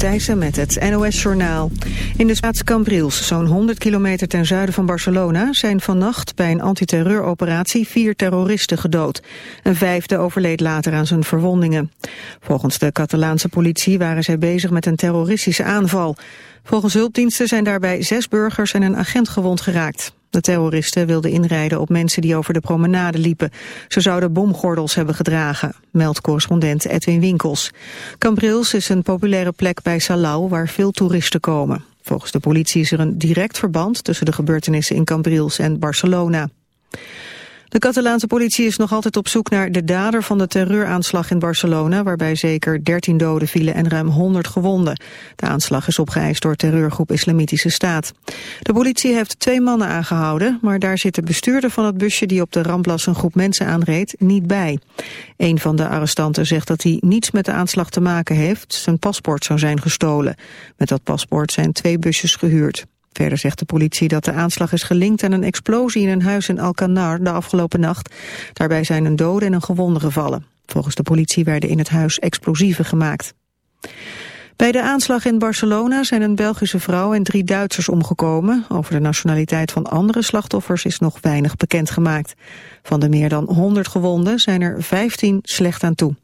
Anouk met het NOS-journaal. In de plaats Cambrils, zo'n 100 kilometer ten zuiden van Barcelona... zijn vannacht bij een antiterreuroperatie vier terroristen gedood. Een vijfde overleed later aan zijn verwondingen. Volgens de Catalaanse politie waren zij bezig met een terroristische aanval. Volgens hulpdiensten zijn daarbij zes burgers en een agent gewond geraakt. De terroristen wilden inrijden op mensen die over de promenade liepen. Ze zouden bomgordels hebben gedragen, meldt correspondent Edwin Winkels. Cambrils is een populaire plek bij Salau waar veel toeristen komen. Volgens de politie is er een direct verband tussen de gebeurtenissen in Cambrils en Barcelona. De Catalaanse politie is nog altijd op zoek naar de dader van de terreuraanslag in Barcelona, waarbij zeker 13 doden vielen en ruim 100 gewonden. De aanslag is opgeëist door terreurgroep Islamitische Staat. De politie heeft twee mannen aangehouden, maar daar zit de bestuurder van het busje die op de Ramblas een groep mensen aanreed niet bij. Een van de arrestanten zegt dat hij niets met de aanslag te maken heeft. Zijn paspoort zou zijn gestolen. Met dat paspoort zijn twee busjes gehuurd. Verder zegt de politie dat de aanslag is gelinkt aan een explosie in een huis in Alcanar de afgelopen nacht. Daarbij zijn een dode en een gewonde gevallen. Volgens de politie werden in het huis explosieven gemaakt. Bij de aanslag in Barcelona zijn een Belgische vrouw en drie Duitsers omgekomen. Over de nationaliteit van andere slachtoffers is nog weinig bekendgemaakt. Van de meer dan 100 gewonden zijn er 15 slecht aan toe.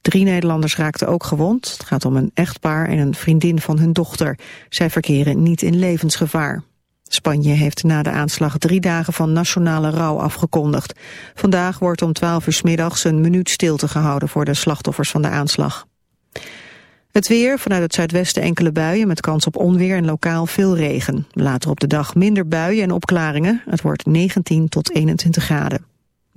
Drie Nederlanders raakten ook gewond. Het gaat om een echtpaar en een vriendin van hun dochter. Zij verkeren niet in levensgevaar. Spanje heeft na de aanslag drie dagen van nationale rouw afgekondigd. Vandaag wordt om 12 uur middags een minuut stilte gehouden voor de slachtoffers van de aanslag. Het weer, vanuit het zuidwesten enkele buien met kans op onweer en lokaal veel regen. Later op de dag minder buien en opklaringen. Het wordt 19 tot 21 graden.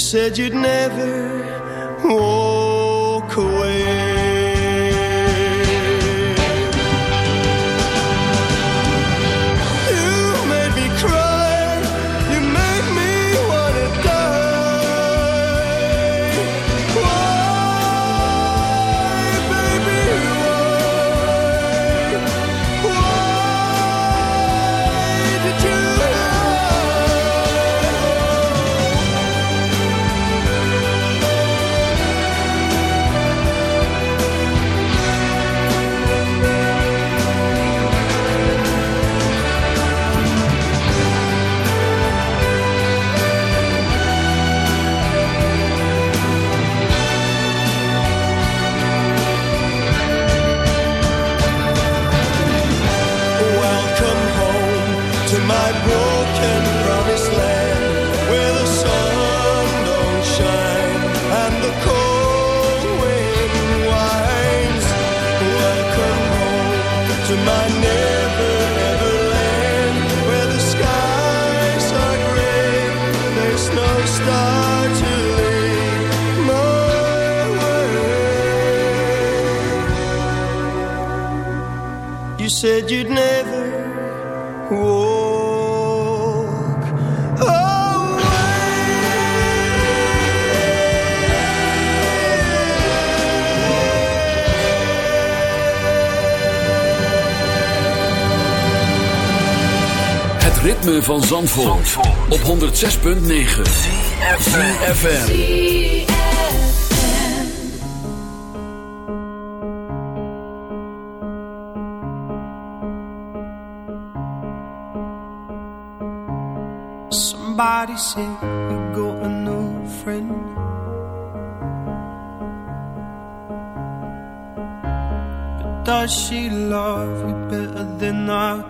said you'd never van Zandvoort, op 106.9 FM. Somebody said you got a new friend. But does she love you better than I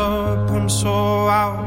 up, I'm so out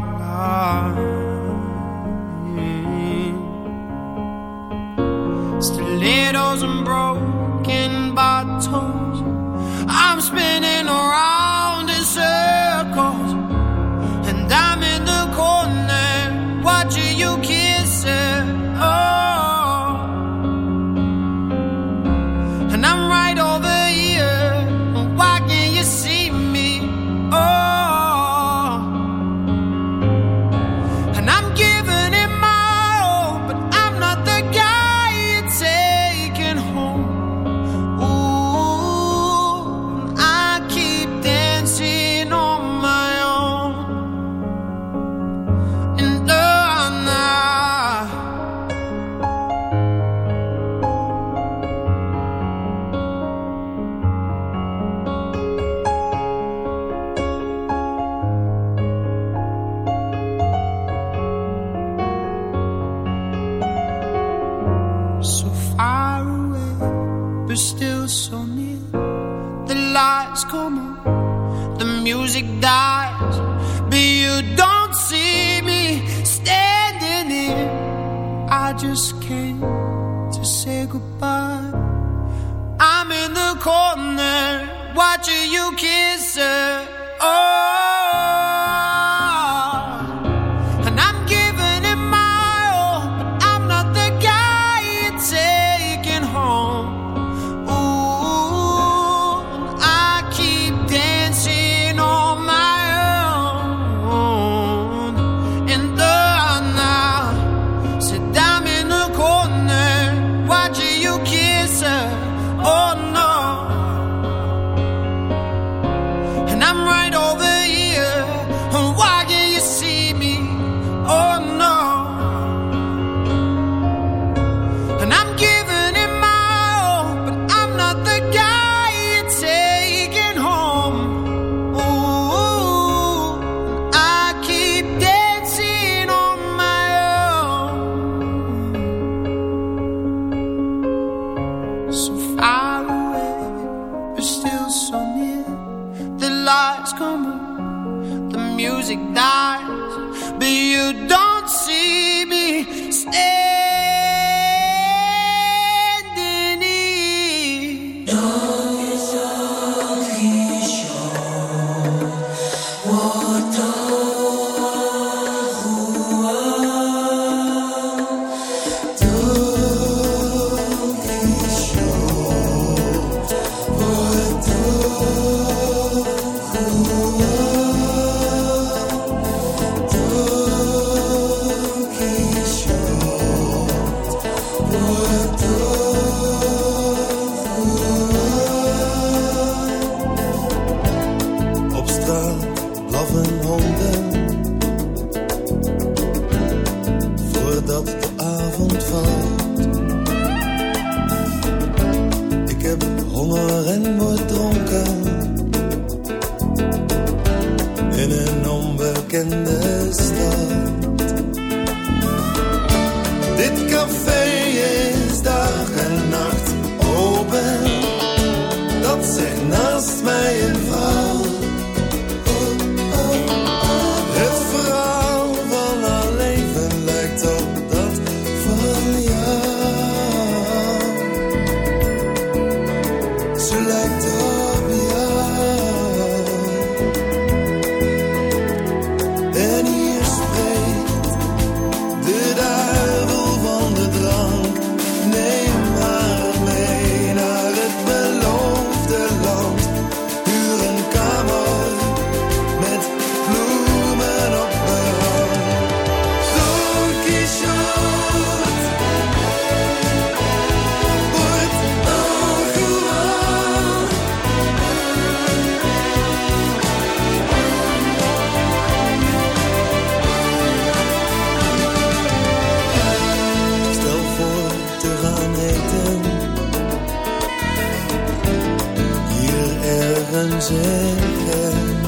en zeggen.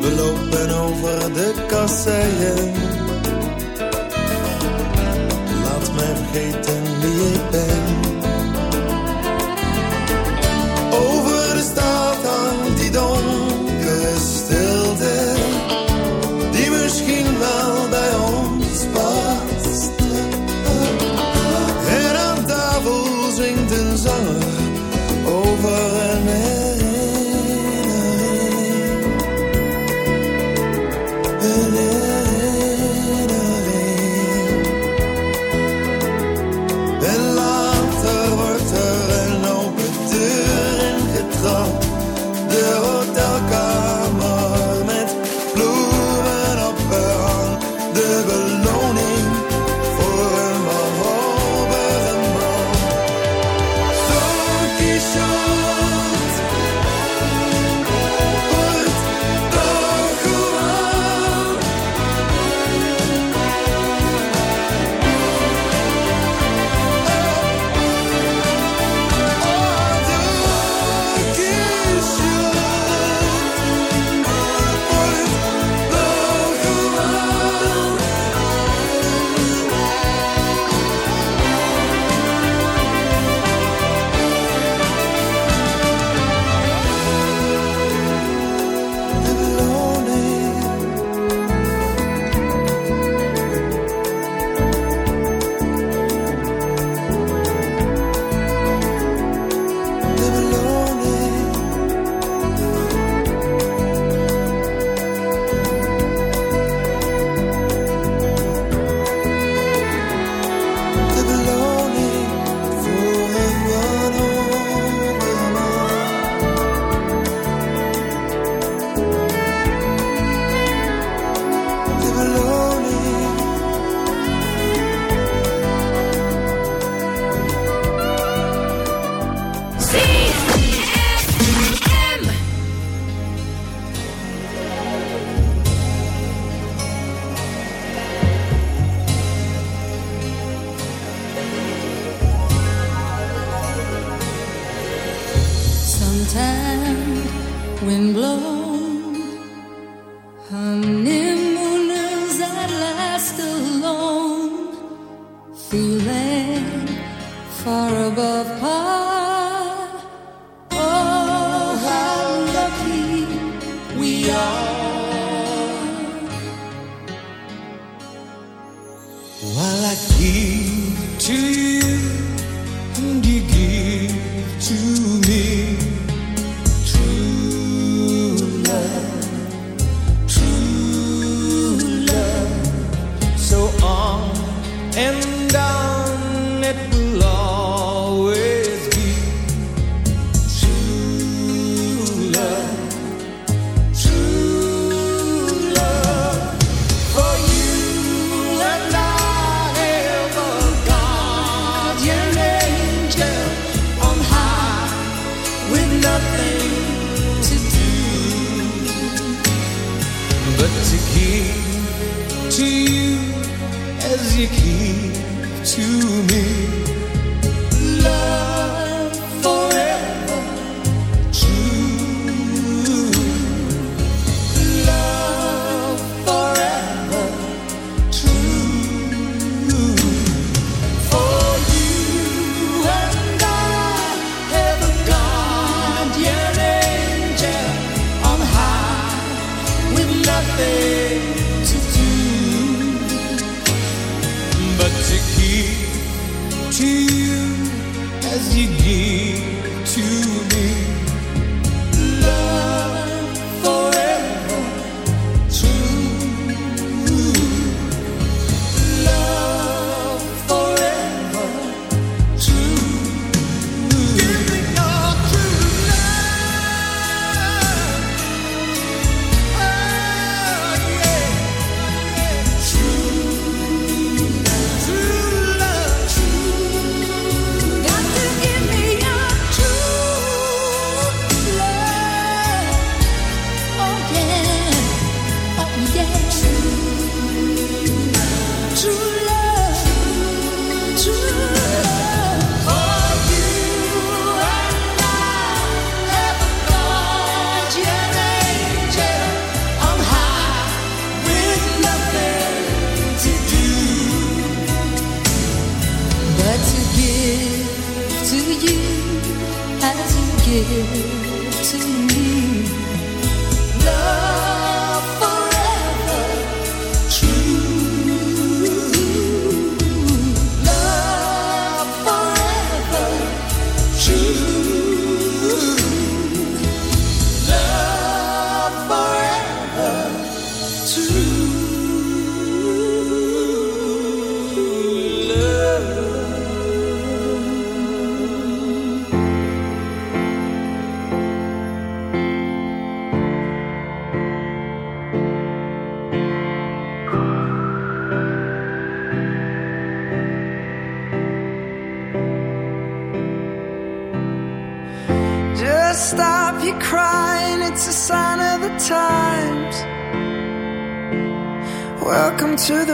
We lopen over de kasseien.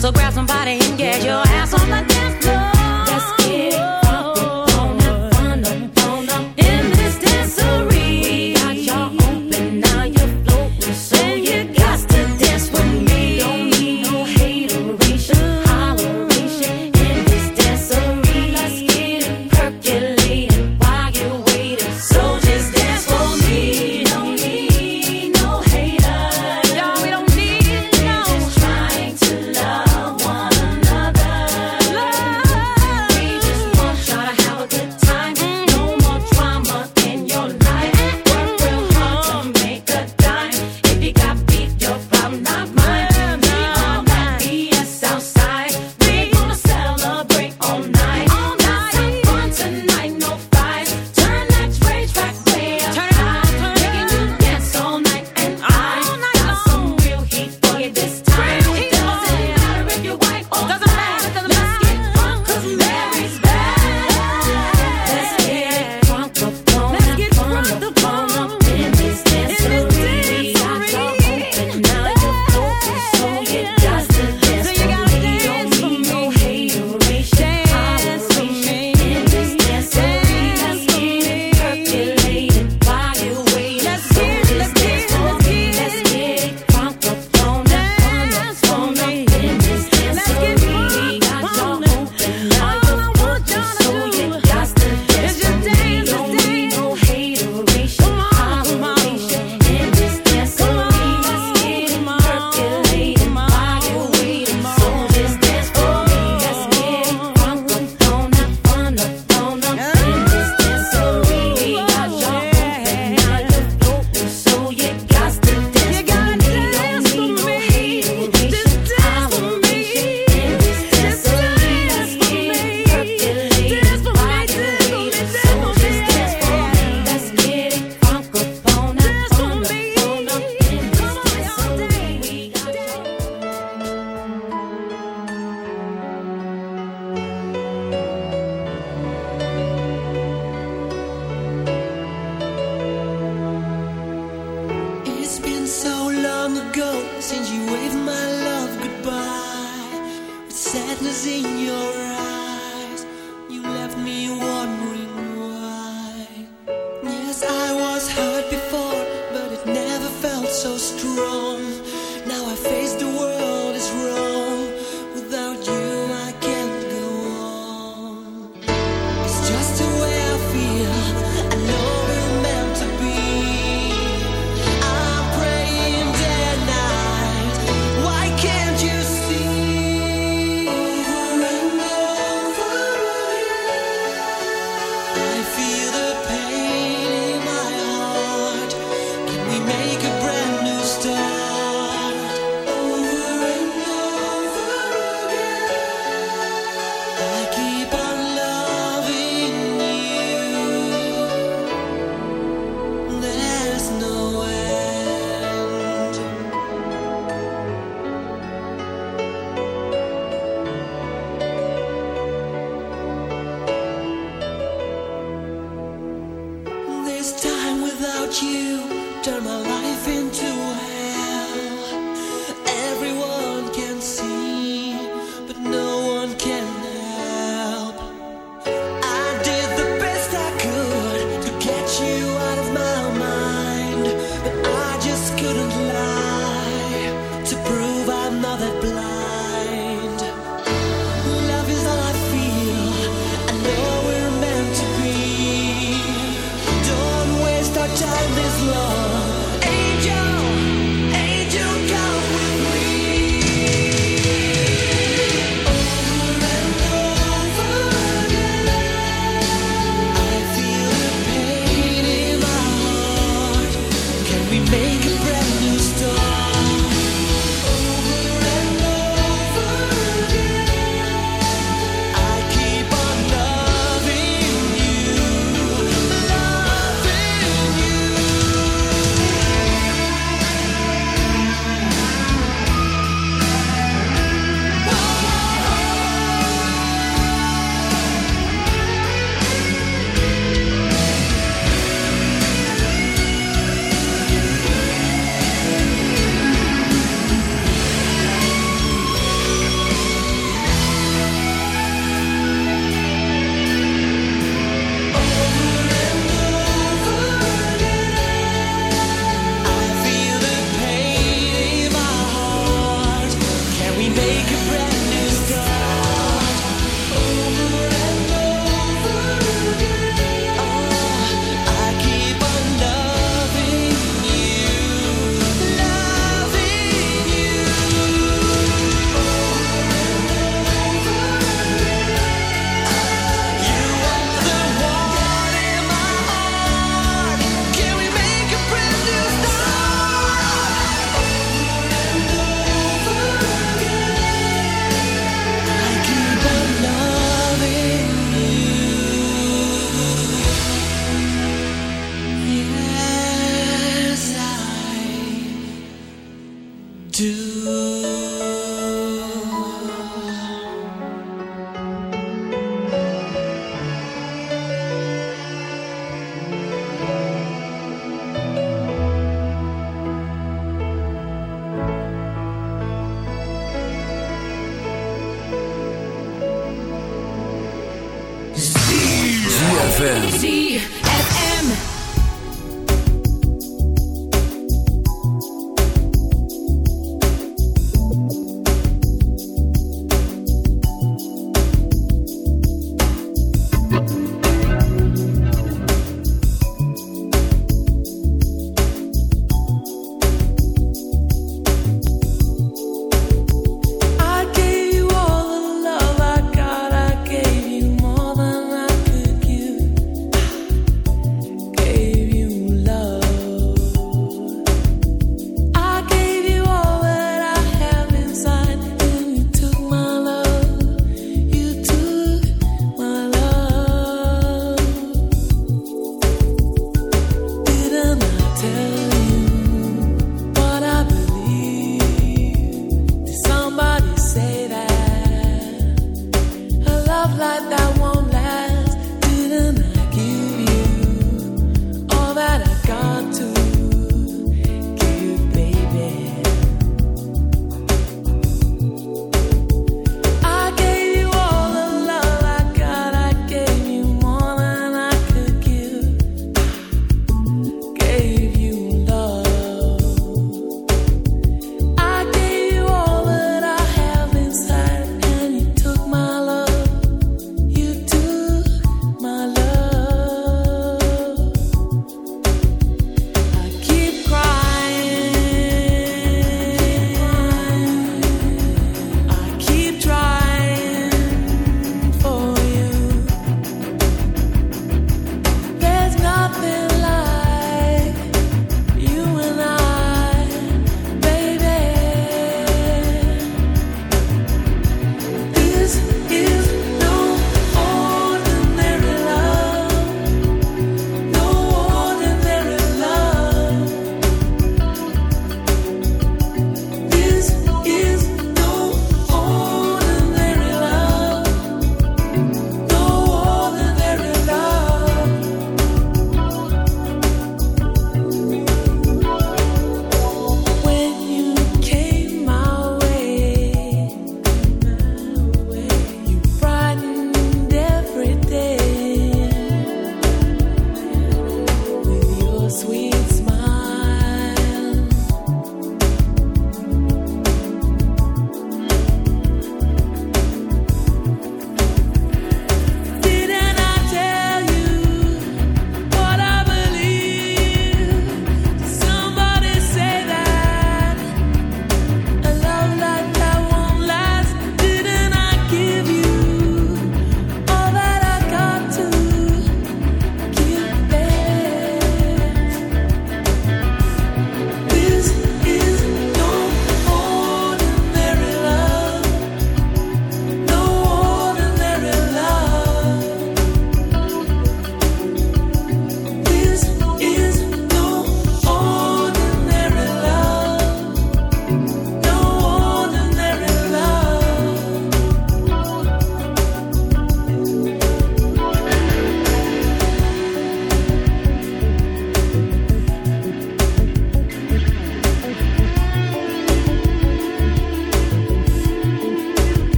So grab somebody and get your ass on the dance.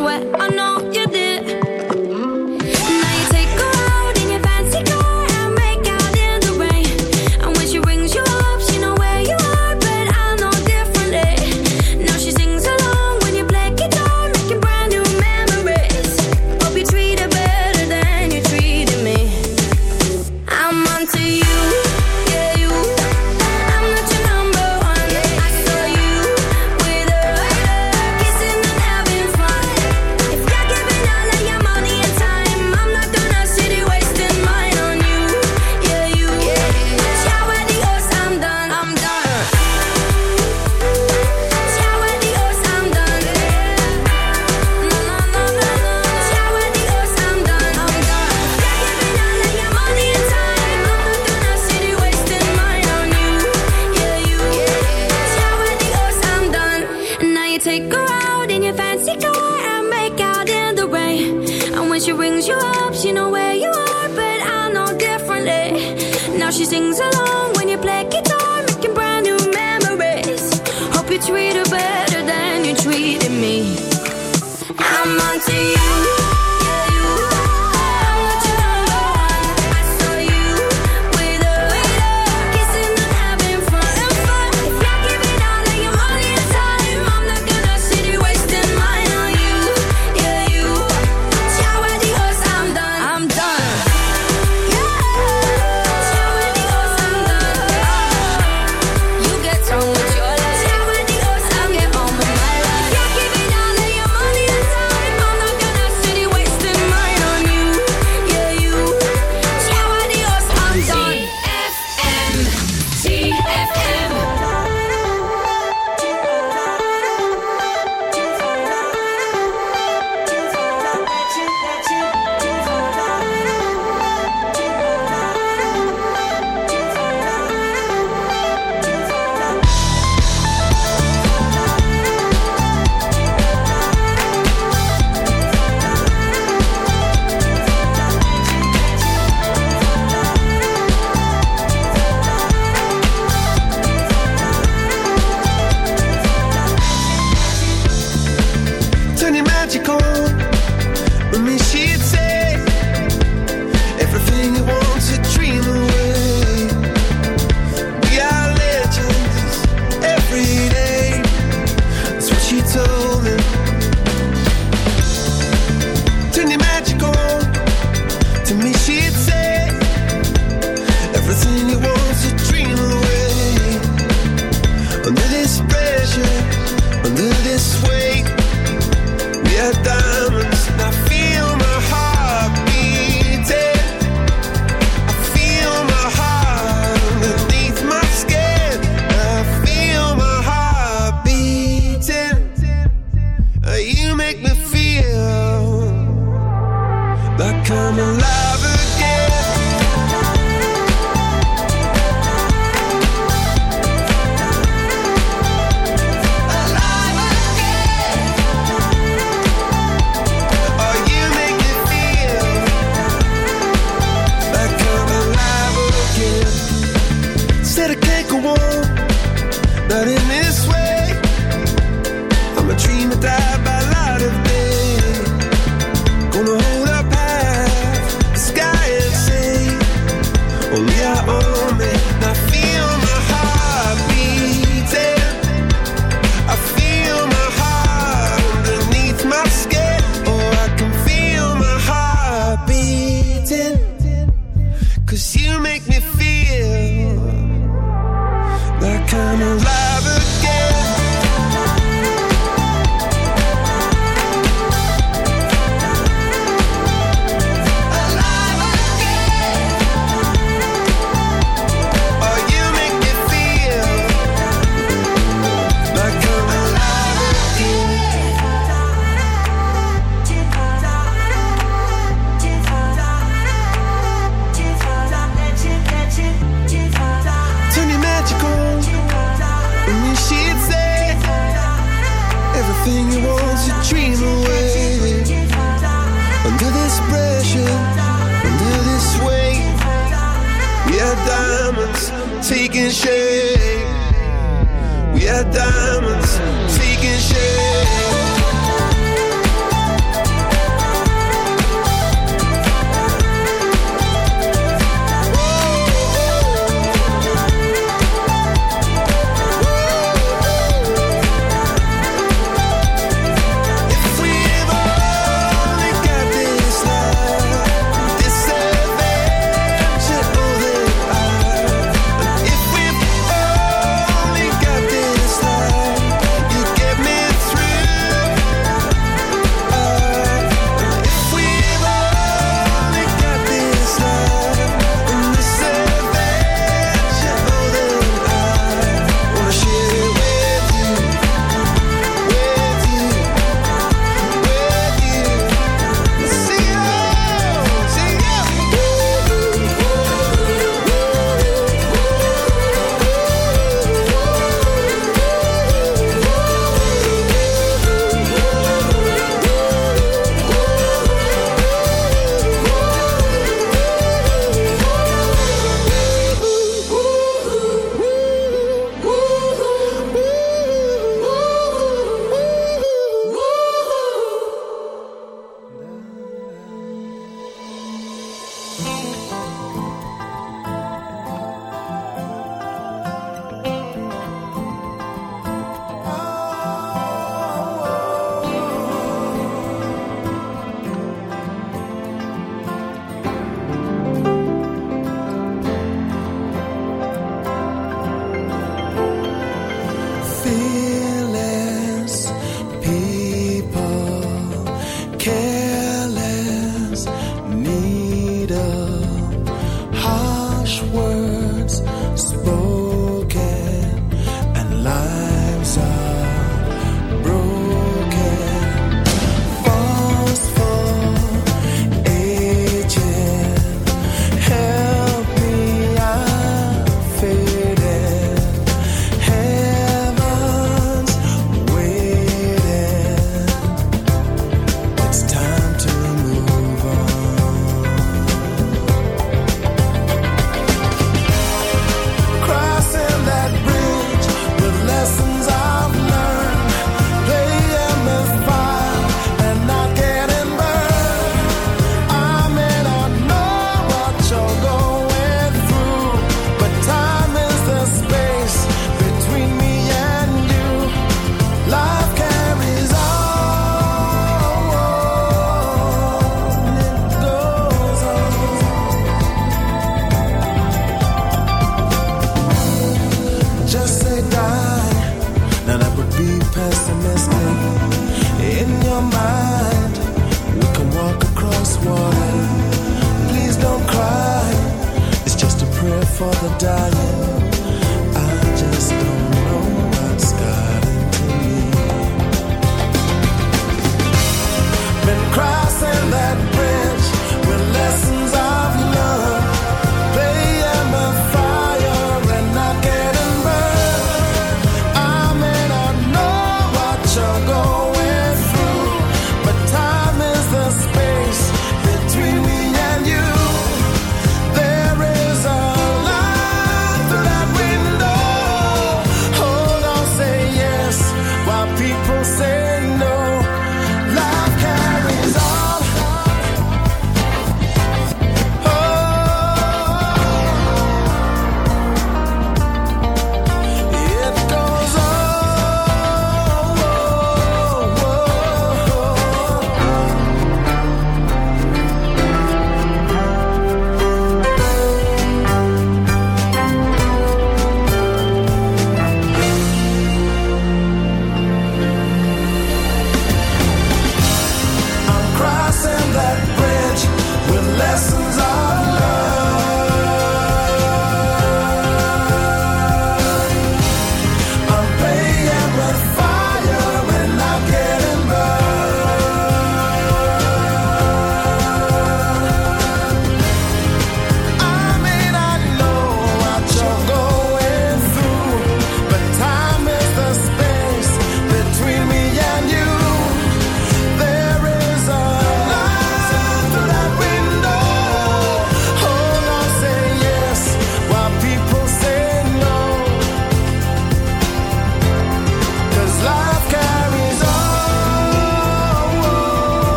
sweat. I know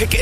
Nah,